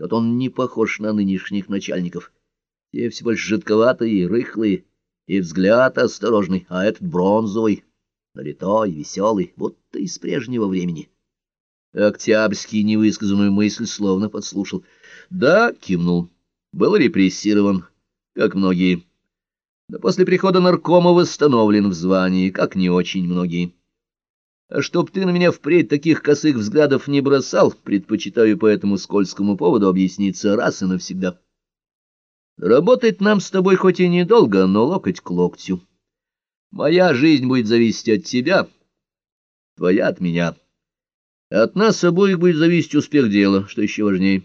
Тот он не похож на нынешних начальников. Те всего лишь жидковатые, рыхлые, и взгляд осторожный, а этот бронзовый, налитой, веселый, будто из прежнего времени. Октябрьский невысказанную мысль словно подслушал. Да, кивнул. Был репрессирован, как многие. Да после прихода наркома восстановлен в звании, как не очень многие. А чтоб ты на меня впредь таких косых взглядов не бросал, предпочитаю по этому скользкому поводу объясниться раз и навсегда. Работать нам с тобой хоть и недолго, но локоть к локтю. Моя жизнь будет зависеть от тебя, твоя от меня. От нас обоих будет зависеть успех дела, что еще важнее.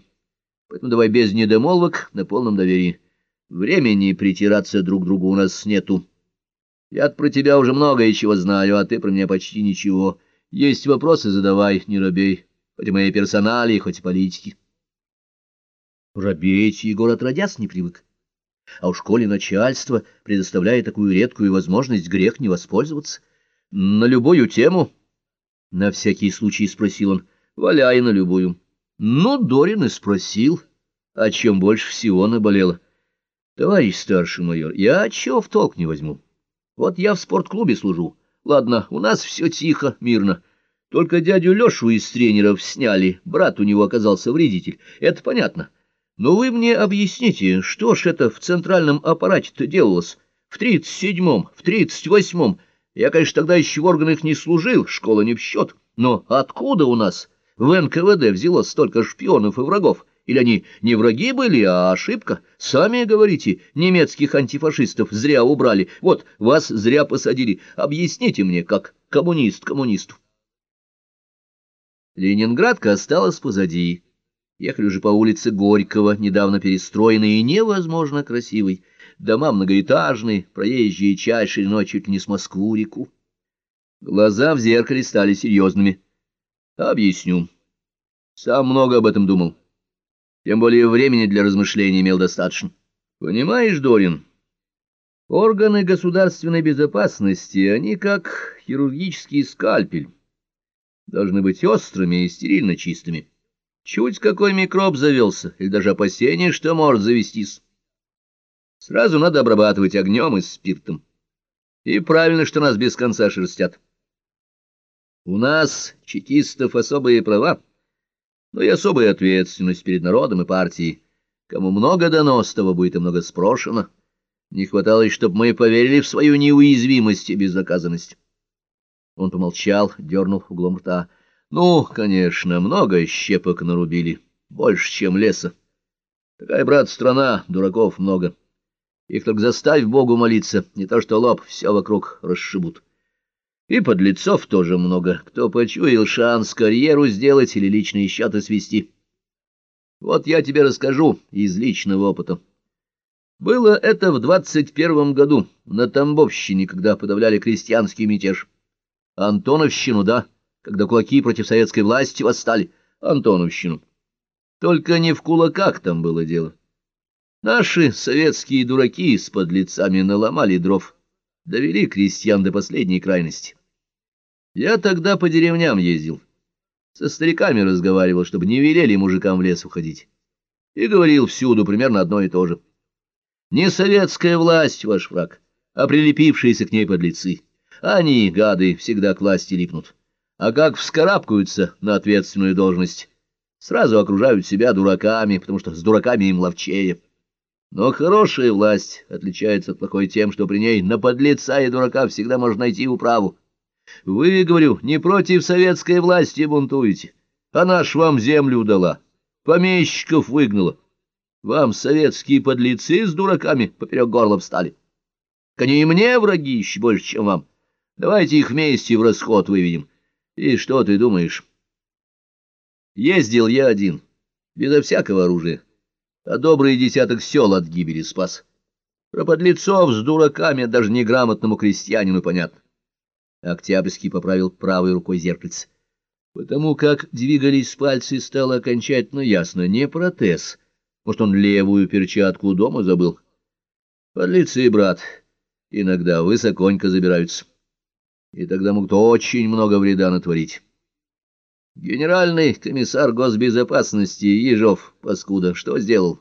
Поэтому давай без недомолвок, на полном доверии. Времени притираться друг к другу у нас нету. Я про тебя уже многое чего знаю, а ты про меня почти ничего. Есть вопросы, задавай, не робей. Хоть мои персонали, хоть политики. Робеть Егор отродясь не привык. А уж коли начальство предоставляет такую редкую возможность, грех не воспользоваться. На любую тему? На всякий случай спросил он. Валяй на любую. Ну, Дорин и спросил, о чем больше всего наболело. Товарищ старший майор, я чего в толк не возьму? Вот я в спортклубе служу. Ладно, у нас все тихо, мирно. Только дядю Лешу из тренеров сняли, брат у него оказался вредитель. Это понятно. Но вы мне объясните, что ж это в центральном аппарате-то делалось? В тридцать седьмом, в тридцать восьмом. Я, конечно, тогда еще в органах не служил, школа не в счет. Но откуда у нас в НКВД взялось столько шпионов и врагов? Или они не враги были, а ошибка? Сами говорите, немецких антифашистов зря убрали. Вот, вас зря посадили. Объясните мне, как коммунист коммунисту. Ленинградка осталась позади. Ехали уже по улице Горького, недавно перестроенной и невозможно красивой. Дома многоэтажные, проезжие чаще шириной чуть не с Москву-реку. Глаза в зеркале стали серьезными. Объясню. Сам много об этом думал. Тем более времени для размышлений имел достаточно. Понимаешь, Дорин, органы государственной безопасности, они как хирургический скальпель, должны быть острыми и стерильно чистыми. Чуть какой микроб завелся, или даже опасение, что может завестись. Сразу надо обрабатывать огнем и спиртом. И правильно, что нас без конца шерстят. У нас, чекистов, особые права но и особая ответственность перед народом и партией. Кому много дано, с того будет и много спрошено. Не хватало, чтобы мы поверили в свою неуязвимость и безнаказанность. Он помолчал, дернул углом рта. Ну, конечно, много щепок нарубили, больше, чем леса. Такая, брат, страна, дураков много. Их только заставь Богу молиться, не то что лоб, все вокруг расшибут. И подлецов тоже много, кто почуял шанс карьеру сделать или личные счеты свести. Вот я тебе расскажу из личного опыта. Было это в двадцать первом году, на Тамбовщине, когда подавляли крестьянский мятеж. Антоновщину, да, когда кулаки против советской власти восстали. Антоновщину. Только не в кулаках там было дело. Наши советские дураки с подлецами наломали дров довели крестьян до последней крайности. Я тогда по деревням ездил, со стариками разговаривал, чтобы не велели мужикам в лес уходить, и говорил всюду примерно одно и то же. Не советская власть ваш враг, а прилепившиеся к ней подлецы. Они, гады, всегда к власти липнут. А как вскарабкаются на ответственную должность, сразу окружают себя дураками, потому что с дураками им ловчее. Но хорошая власть отличается от плохой тем, что при ней на подлеца и дурака всегда можно найти управу. Вы, говорю, не против советской власти бунтуете. Она ж вам землю дала, помещиков выгнала. Вам советские подлецы с дураками поперек горла встали. Они и мне враги еще больше, чем вам. Давайте их вместе в расход выведем. И что ты думаешь? Ездил я один, безо всякого оружия а добрый десяток сел от гибели спас. Про подлецов с дураками даже неграмотному крестьянину понятно. Октябрьский поправил правой рукой зеркальце. Потому как двигались пальцы, стало окончательно ясно. Не протез. Может, он левую перчатку дома забыл. Подлецы, брат, иногда высоконько забираются. И тогда могут очень много вреда натворить. Генеральный комиссар госбезопасности Ежов, паскуда, что сделал?